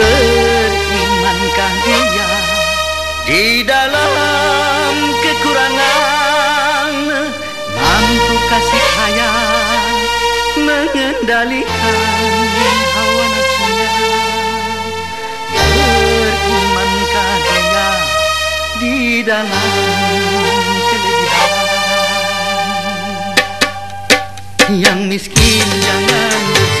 Berimankah dia di dalam kekurangan. Mampu kasih sayang mengendalikan hawa nafsunya. Berimankah dia di dalam kelebihan. Yang miskin jangan bersedih